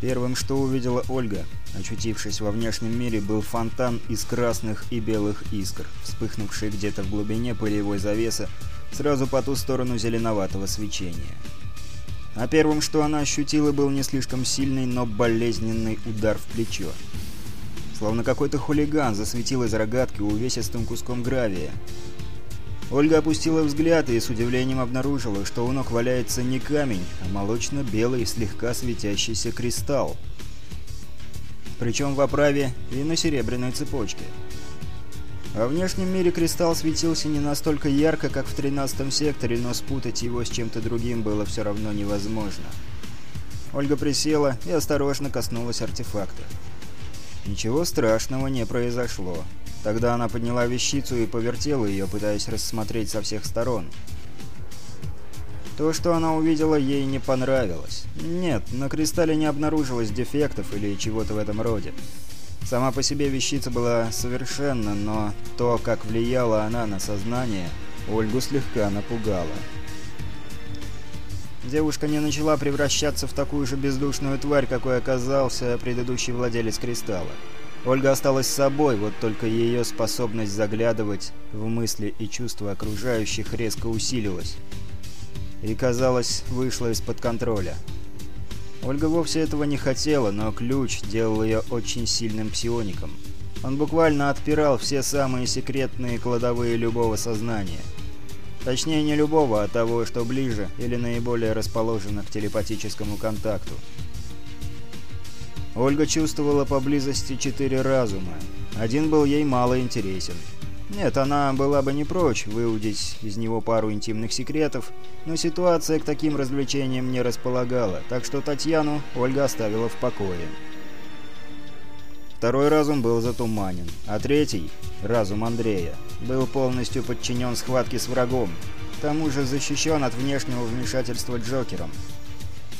Первым, что увидела Ольга, очутившись во внешнем мире, был фонтан из красных и белых искр, вспыхнувший где-то в глубине пылевой завесы, сразу по ту сторону зеленоватого свечения. А первым, что она ощутила, был не слишком сильный, но болезненный удар в плечо. Словно какой-то хулиган засветил из рогатки увесистым куском гравия, Ольга опустила взгляд и с удивлением обнаружила, что у ног валяется не камень, а молочно-белый слегка светящийся кристалл. Причем в оправе и на серебряной цепочке. Во внешнем мире кристалл светился не настолько ярко, как в 13 секторе, но спутать его с чем-то другим было все равно невозможно. Ольга присела и осторожно коснулась артефакта. Ничего страшного не произошло. Тогда она подняла вещицу и повертела ее, пытаясь рассмотреть со всех сторон. То, что она увидела, ей не понравилось. Нет, на кристалле не обнаружилось дефектов или чего-то в этом роде. Сама по себе вещица была совершенна, но то, как влияла она на сознание, Ольгу слегка напугало. Девушка не начала превращаться в такую же бездушную тварь, какой оказался предыдущий владелец кристалла. Ольга осталась собой, вот только ее способность заглядывать в мысли и чувства окружающих резко усилилась. И, казалось, вышла из-под контроля. Ольга вовсе этого не хотела, но ключ делал ее очень сильным псиоником. Он буквально отпирал все самые секретные кладовые любого сознания. Точнее, не любого, а того, что ближе или наиболее расположено к телепатическому контакту. Ольга чувствовала поблизости четыре разума. Один был ей мало интересен. Нет, она была бы не прочь выудить из него пару интимных секретов, но ситуация к таким развлечениям не располагала, так что Татьяну Ольга оставила в покое. Второй разум был затуманен, а третий, разум Андрея, был полностью подчинен схватке с врагом, к тому же защищен от внешнего вмешательства Джокером –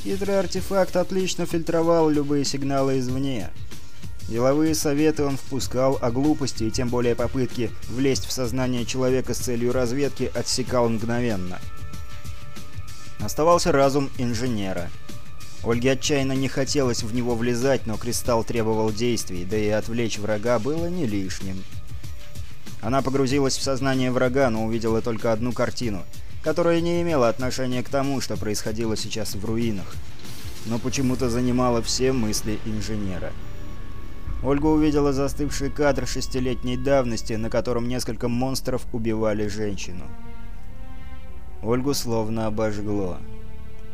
Хитрый артефакт отлично фильтровал любые сигналы извне. Деловые советы он впускал, а глупости и тем более попытки влезть в сознание человека с целью разведки отсекал мгновенно. Оставался разум инженера. Ольге отчаянно не хотелось в него влезать, но кристалл требовал действий, да и отвлечь врага было не лишним. Она погрузилась в сознание врага, но увидела только одну картину — которая не имела отношения к тому, что происходило сейчас в руинах, но почему-то занимала все мысли инженера. Ольга увидела застывший кадр шестилетней давности, на котором несколько монстров убивали женщину. Ольгу словно обожгло.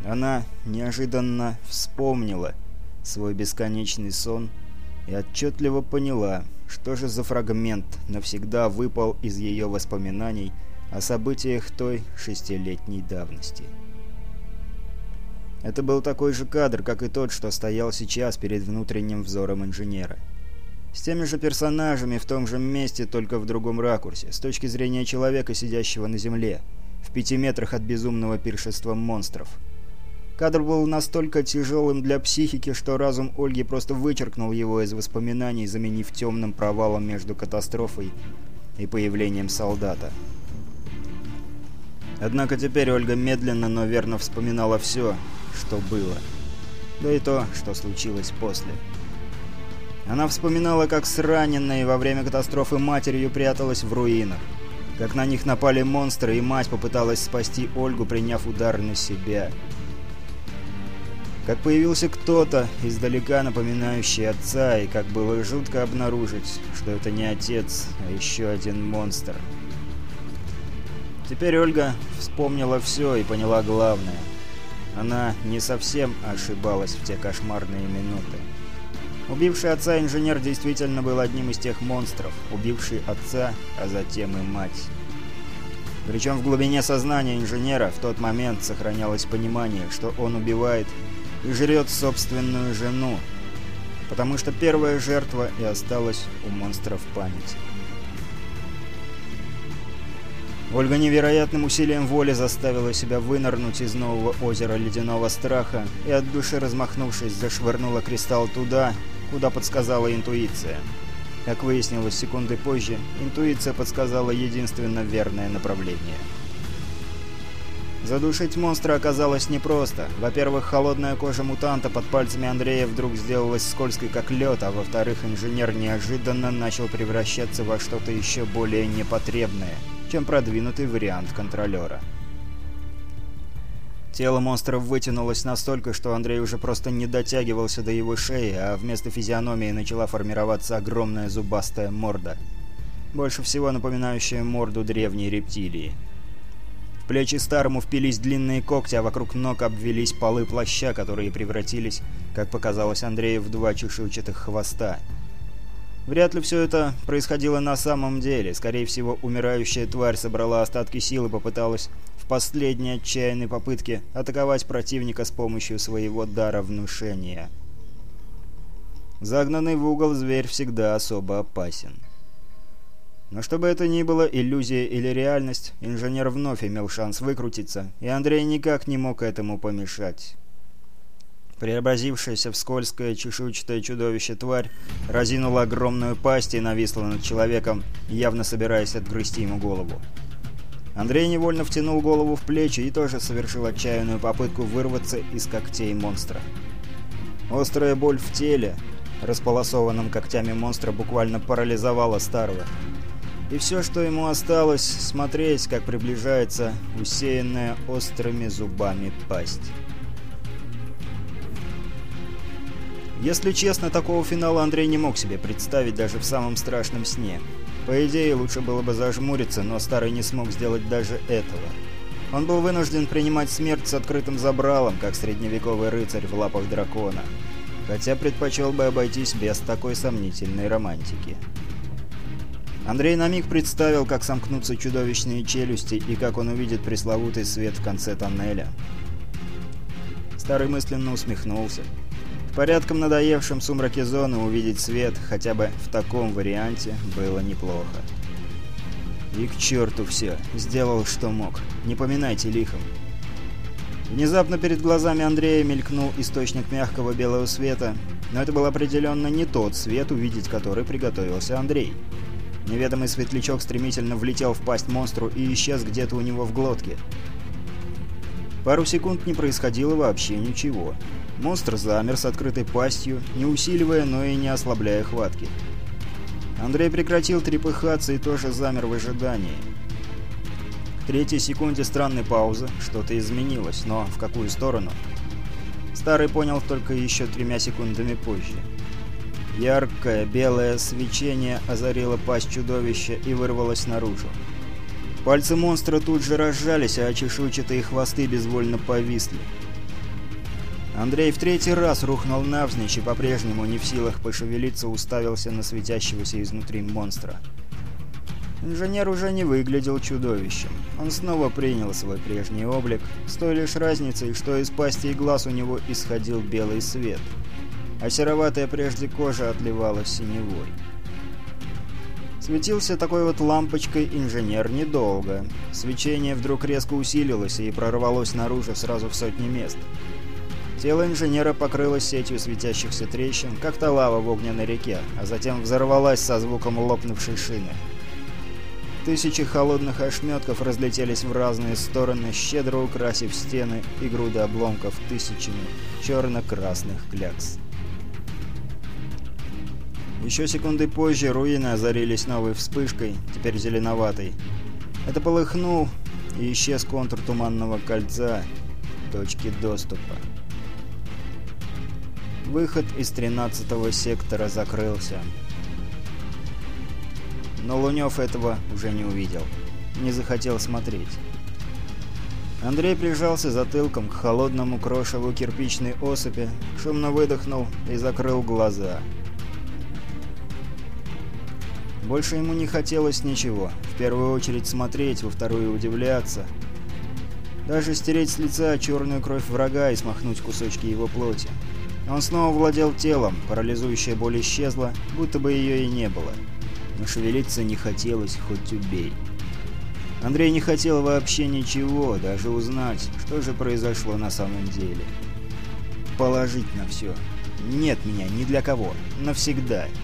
Она неожиданно вспомнила свой бесконечный сон и отчетливо поняла, что же за фрагмент навсегда выпал из ее воспоминаний – о событиях той шестилетней давности. Это был такой же кадр, как и тот, что стоял сейчас перед внутренним взором инженера. С теми же персонажами в том же месте, только в другом ракурсе, с точки зрения человека, сидящего на земле, в пяти метрах от безумного пиршества монстров. Кадр был настолько тяжелым для психики, что разум Ольги просто вычеркнул его из воспоминаний, заменив темным провалом между катастрофой и появлением солдата. Однако теперь Ольга медленно, но верно вспоминала все, что было. Да и то, что случилось после. Она вспоминала, как с раненной во время катастрофы матерью пряталась в руинах. Как на них напали монстры, и мать попыталась спасти Ольгу, приняв удар на себя. Как появился кто-то, издалека напоминающий отца, и как было жутко обнаружить, что это не отец, а еще один монстр. «Монстр». Теперь Ольга вспомнила все и поняла главное. Она не совсем ошибалась в те кошмарные минуты. Убивший отца инженер действительно был одним из тех монстров, убивший отца, а затем и мать. Причем в глубине сознания инженера в тот момент сохранялось понимание, что он убивает и жрет собственную жену, потому что первая жертва и осталась у монстров в памяти. Ольга невероятным усилием воли заставила себя вынырнуть из нового озера ледяного страха и от души размахнувшись, зашвырнула кристалл туда, куда подсказала интуиция. Как выяснилось секунды позже, интуиция подсказала единственно верное направление. Задушить монстра оказалось непросто. Во-первых, холодная кожа мутанта под пальцами Андрея вдруг сделалась скользкой как лед, а во-вторых, инженер неожиданно начал превращаться во что-то еще более непотребное – чем продвинутый вариант контролера. Тело монстра вытянулось настолько, что Андрей уже просто не дотягивался до его шеи, а вместо физиономии начала формироваться огромная зубастая морда, больше всего напоминающая морду древней рептилии. В плечи старому впились длинные когти, а вокруг ног обвелись полы плаща, которые превратились, как показалось Андрею, в два чешуйчатых хвоста — Вряд ли все это происходило на самом деле. Скорее всего, умирающая тварь собрала остатки сил и попыталась в последней отчаянной попытке атаковать противника с помощью своего дара внушения. Загнанный в угол зверь всегда особо опасен. Но чтобы это ни было, иллюзия или реальность, инженер вновь имел шанс выкрутиться, и Андрей никак не мог этому помешать. Преобразившаяся в скользкое чешуйчатое чудовище тварь разинула огромную пасть и нависла над человеком, явно собираясь отгрызти ему голову. Андрей невольно втянул голову в плечи и тоже совершил отчаянную попытку вырваться из когтей монстра. Острая боль в теле, располосованном когтями монстра, буквально парализовала старого. И все, что ему осталось, смотреть, как приближается усеянная острыми зубами пасть. Если честно, такого финала Андрей не мог себе представить даже в самом страшном сне. По идее, лучше было бы зажмуриться, но Старый не смог сделать даже этого. Он был вынужден принимать смерть с открытым забралом, как средневековый рыцарь в лапах дракона. Хотя предпочел бы обойтись без такой сомнительной романтики. Андрей на миг представил, как сомкнутся чудовищные челюсти и как он увидит пресловутый свет в конце тоннеля. Старый мысленно усмехнулся. Порядком надоевшим сумраке зоны увидеть свет хотя бы в таком варианте было неплохо. И к черту все, сделал что мог, не поминайте лихом. Внезапно перед глазами Андрея мелькнул источник мягкого белого света, но это был определенно не тот свет, увидеть который приготовился Андрей. Неведомый светлячок стремительно влетел в пасть монстру и исчез где-то у него в глотке. Пару секунд не происходило вообще ничего. Монстр замер с открытой пастью, не усиливая, но и не ослабляя хватки. Андрей прекратил трепыхаться и тоже замер в ожидании. В третьей секунде странной паузы что-то изменилось, но в какую сторону? Старый понял только еще тремя секундами позже. Яркое белое свечение озарило пасть чудовища и вырвалось наружу. Пальцы монстра тут же разжались, а чешуйчатые хвосты безвольно повисли. Андрей в третий раз рухнул навзничь и по-прежнему не в силах пошевелиться уставился на светящегося изнутри монстра. Инженер уже не выглядел чудовищем. Он снова принял свой прежний облик, с той лишь разницей, что из пасти и глаз у него исходил белый свет, а сероватая прежде кожа отливала синевой. Светился такой вот лампочкой инженер недолго. Свечение вдруг резко усилилось и прорвалось наружу сразу в сотни мест. Тело инженера покрылось сетью светящихся трещин, как та лава в огненной реке, а затем взорвалась со звуком лопнувшей шины. Тысячи холодных ошметков разлетелись в разные стороны, щедро украсив стены и груды обломков тысячами черно-красных клякс. Еще секунды позже руины озарились новой вспышкой, теперь зеленоватой. Это полыхнул, и исчез контур туманного кольца, точки доступа. Выход из 13-го сектора закрылся. Но Лунёв этого уже не увидел. Не захотел смотреть. Андрей прижался затылком к холодному крошеву кирпичной осыпи, шумно выдохнул и закрыл глаза. Больше ему не хотелось ничего. В первую очередь смотреть, во вторую удивляться. Даже стереть с лица черную кровь врага и смахнуть кусочки его плоти. Он снова владел телом, парализующая боль исчезла, будто бы ее и не было. Но шевелиться не хотелось, хоть убей. Андрей не хотел вообще ничего, даже узнать, что же произошло на самом деле. Положить на все. Нет меня ни для кого. Навсегда. Навсегда.